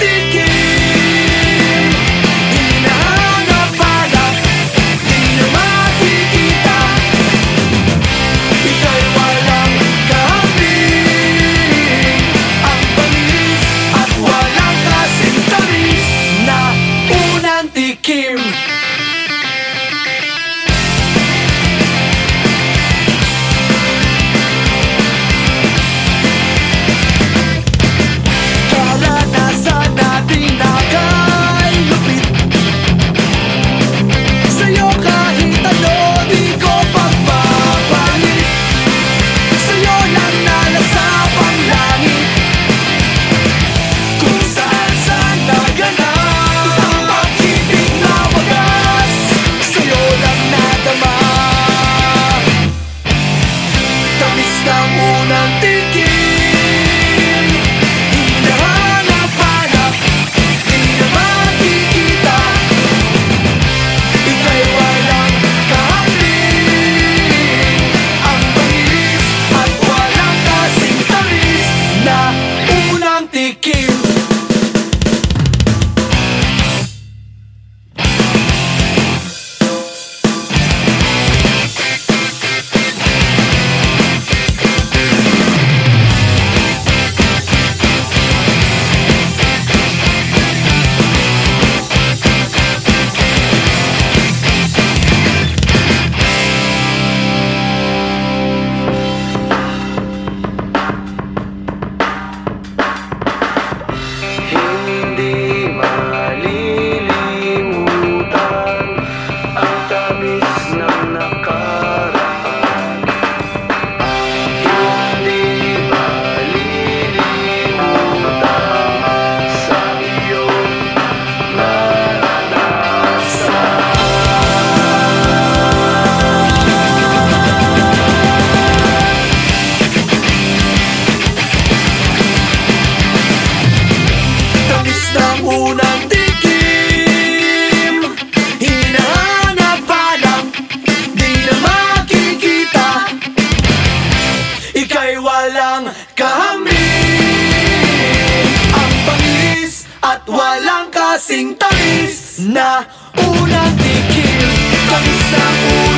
think Ika'y walang kahamig Ang pangis at walang kasing tamis. Na unang tikim Tamis na unang